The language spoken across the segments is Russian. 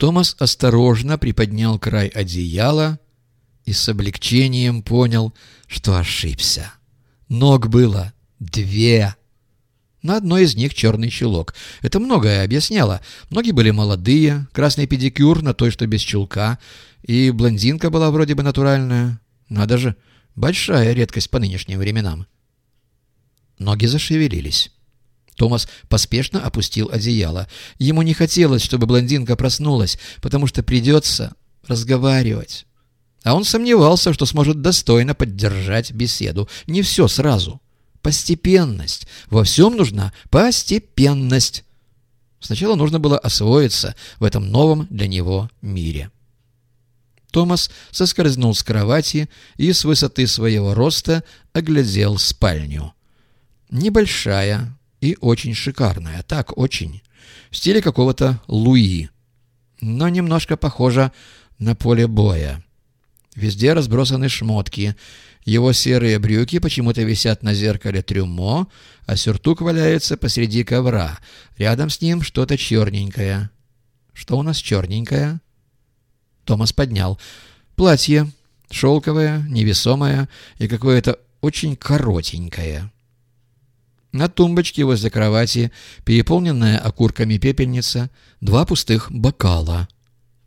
Томас осторожно приподнял край одеяла и с облегчением понял, что ошибся. Ног было две. На одной из них черный чулок. Это многое объясняло. Ноги были молодые, красный педикюр на той, что без чулка, и блондинка была вроде бы натуральная. Надо же, большая редкость по нынешним временам. Ноги зашевелились. Томас поспешно опустил одеяло. Ему не хотелось, чтобы блондинка проснулась, потому что придется разговаривать. А он сомневался, что сможет достойно поддержать беседу. Не все сразу. Постепенность. Во всем нужна постепенность. Сначала нужно было освоиться в этом новом для него мире. Томас соскользнул с кровати и с высоты своего роста оглядел спальню. Небольшая и очень шикарная, так очень, в стиле какого-то Луи, но немножко похожа на поле боя. Везде разбросаны шмотки. Его серые брюки почему-то висят на зеркале трюмо, а сюртук валяется посреди ковра. Рядом с ним что-то черненькое. Что у нас черненькое? Томас поднял. Платье. Шелковое, невесомое и какое-то очень коротенькое. На тумбочке возле кровати переполненная окурками пепельница, два пустых бокала —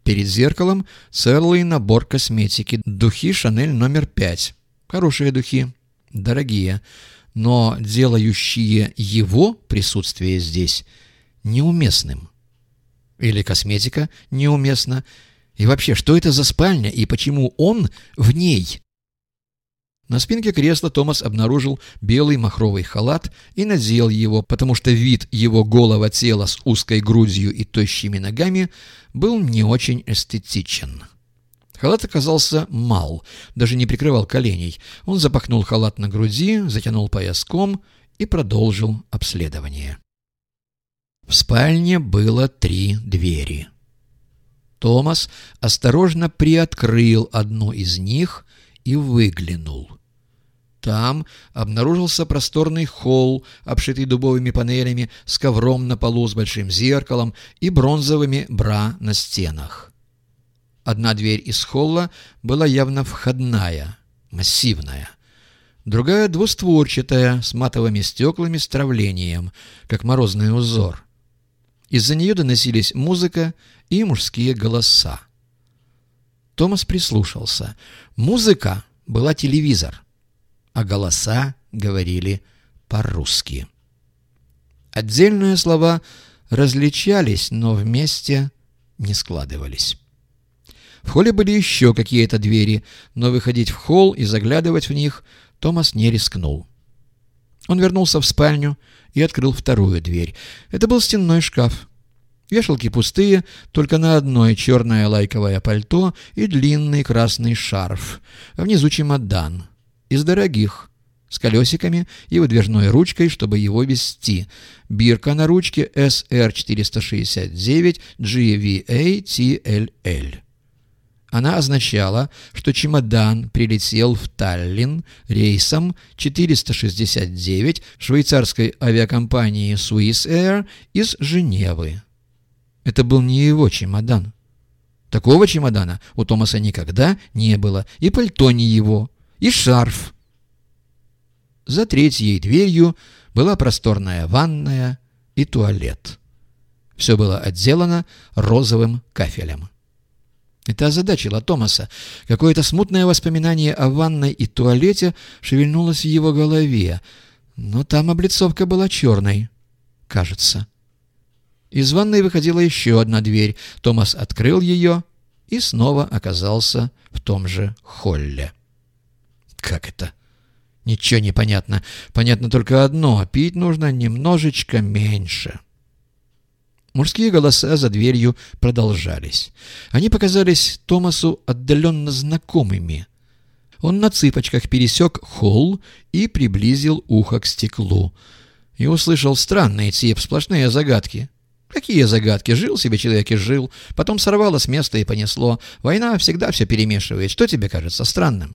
Перед зеркалом целый набор косметики. Духи «Шанель» номер пять. Хорошие духи, дорогие, но делающие его присутствие здесь неуместным. Или косметика неуместна. И вообще, что это за спальня и почему он в ней? На спинке кресла Томас обнаружил белый махровый халат и надел его, потому что вид его голого тела с узкой грудью и тощими ногами был не очень эстетичен. Халат оказался мал, даже не прикрывал коленей. Он запахнул халат на груди, затянул пояском и продолжил обследование. В спальне было три двери. Томас осторожно приоткрыл одну из них и выглянул. Там обнаружился просторный холл, обшитый дубовыми панелями, с ковром на полу с большим зеркалом и бронзовыми бра на стенах. Одна дверь из холла была явно входная, массивная. Другая двустворчатая, с матовыми стеклами с травлением, как морозный узор. Из-за нее доносились музыка и мужские голоса. Томас прислушался. Музыка была телевизор а голоса говорили по-русски. Отдельные слова различались, но вместе не складывались. В холле были еще какие-то двери, но выходить в холл и заглядывать в них Томас не рискнул. Он вернулся в спальню и открыл вторую дверь. Это был стенной шкаф. Вешалки пустые, только на одной черное лайковое пальто и длинный красный шарф. А внизу чемодан из дорогих, с колесиками и выдвижной ручкой, чтобы его вести. Бирка на ручке SR469 GVA-TLL. Она означала, что чемодан прилетел в Таллин рейсом 469 швейцарской авиакомпании Swiss Air из Женевы. Это был не его чемодан. Такого чемодана у Томаса никогда не было, и пальто не его и шарф. За третьей дверью была просторная ванная и туалет. Все было отделано розовым кафелем. Это озадачило Томаса. Какое-то смутное воспоминание о ванной и туалете шевельнулось в его голове, но там облицовка была черной, кажется. Из ванной выходила еще одна дверь. Томас открыл ее и снова оказался в том же холле. Как это? Ничего не понятно. Понятно только одно. Пить нужно немножечко меньше. Мужские голоса за дверью продолжались. Они показались Томасу отдаленно знакомыми. Он на цыпочках пересек холл и приблизил ухо к стеклу. И услышал странные тип, сплошные загадки. Какие загадки? Жил себе человек и жил. Потом сорвало с места и понесло. Война всегда все перемешивает. Что тебе кажется странным?